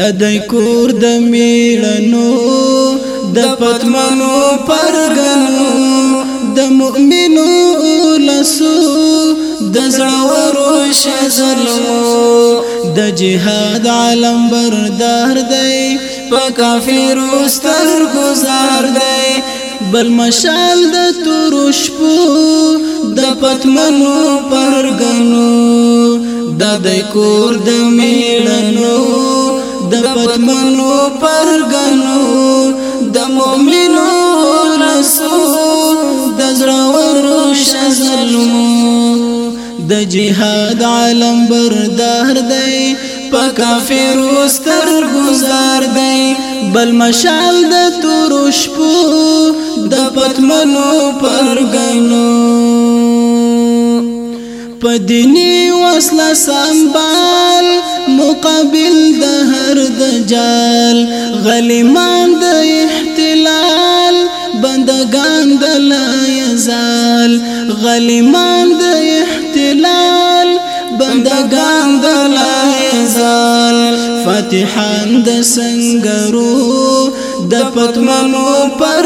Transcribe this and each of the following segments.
د دای کور د میړنو د پتمنو پرګنو د مؤمنو لسو د زړورو شزلمو د جهاد عالم بردار دی په کافرو ستر گزار دی بل مشال د تورو شپو د پتمنو پرګنو د دای کور د میړنو محبت منو پرګنو د مؤمنو رسول د زړورو شزلمو د جهاد عالم بردار دی په کافرو ستر گزار دی بل مشال د تورو شپو د پتمنو پرګنو په دیني وسله سمبال مقابل د هر د جال غلیمان د احتلال بندگان د لا یزال غلیمان د احتلال بندگان د لا یزال فاتحان د سنگرو د پتمنو پر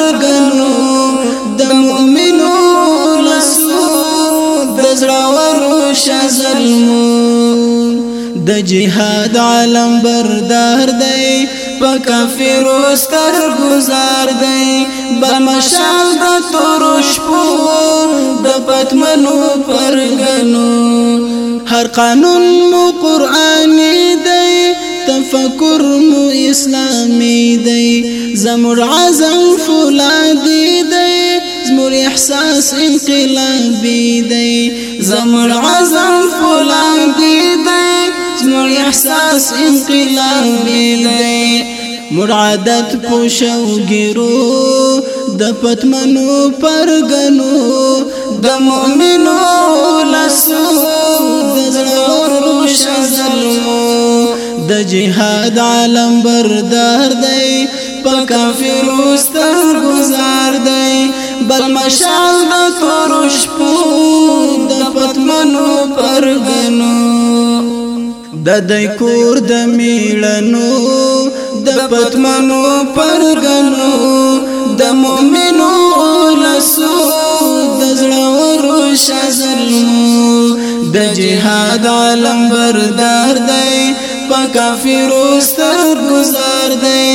د جهاد عالم بردار دی په کافرو ستر گزار دی بمشال د تورش پو د پتمنو پرګنو هر قانون مو قرآنی دی تفکر مو اسلامی دی زمور عزم فولادی دی زمور احساس انقلابی دی زمور عزم فولادی دی زموږ احساس انقلابي دی مړ عادت پوښوګرو د پتمنو پرګنو د مؤمنو لسو د روش ظلمو د جهاد عالم بردار دی په کافرو ستر گزار دی بل مشال د تورش پو د پتمنو پرګنو د دای کور د میړنو د پتمنو پرګنو د مؤمنو لسو د زړورو شزلمو د جهاد عالم بردار دی په کافرو ستر گزار دی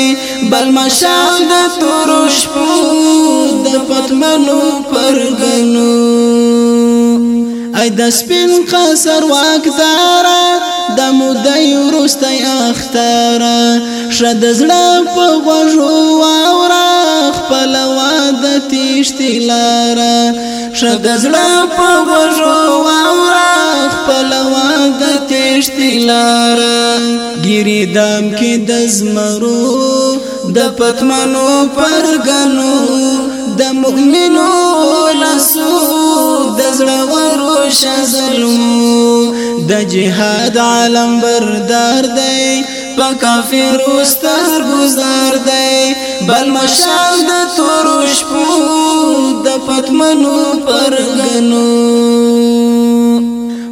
بل مشال د تورش پو د پتمنو پرګنو ای د سپین قصر واکدارا د مودې ورسته اختارا شد زړه په غوږو واورا خپل واده تیشتلارا شد زړه په غوږو واورا خپل واده تیشتلارا ګری دام کې د زمرو د پتمنو پرګنو د مؤمنو لاسو د زړه شا ظلمو د جهاد عالم بردار دی په کافرو ستر گزار دی بل مشال د توروش پو د پتمنو پرګنو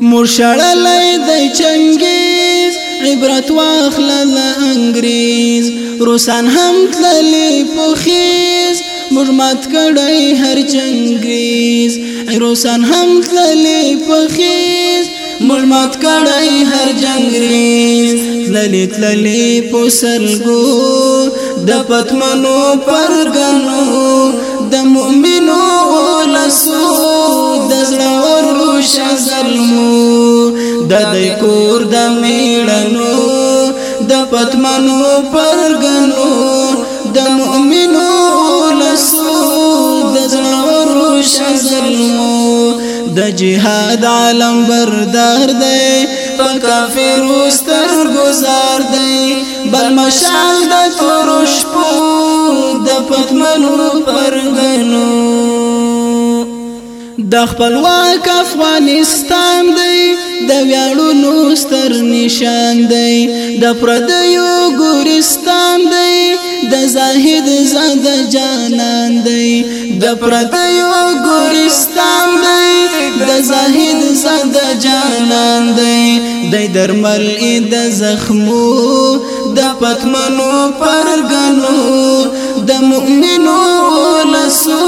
مرشړلې د چنګیز عبرت واخل له انګريز روسان هم تللې په خيز مرمت کړي هر چنګريز روسان هم تللی پخیز ملمات کړی هر جنگریز تللی تللی پوسلګو د پتمنو پرګنو د مؤمنو ولسو د زړور روشا ظلمو د دې کور د میړنو د پتمنو پرګنو د مؤمنو ولسو د زړور روشا ظلمو د جهاد عالم بردار دی په کافر وستر گزار دی بل مشال د تورش پو د پتمنو پرګنو د خپلواک افغانستان دی د ویاړونو ستر نشان دی د پردیو ګورستان دی د زاهد زاد جانان دی د پردیو ګورستان دی د زاهد زاد جانان دی د درمل د زخمو د پتمنو پرګنو د مؤمنو لسو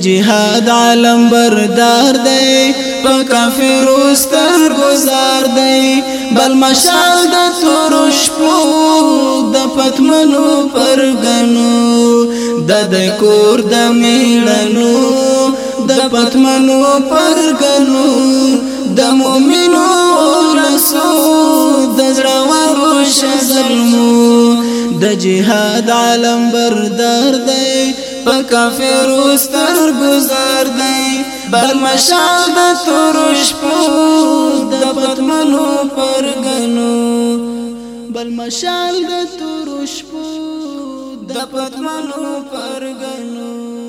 جهاد عالم بردار دی په کافرو ستر گزار دی بل مشال د تورش پو د پتمنو پرګنو د د کور د میړنو د پتمنو پرګنو د مؤمنو لسو د زړورو شزلمو د جهاد عالم بردار دی په کافرو ستر گزار دی بل مشال د تورش په د پتمنو پرګنو بل مشال د تورش په د پتمنو پرګنو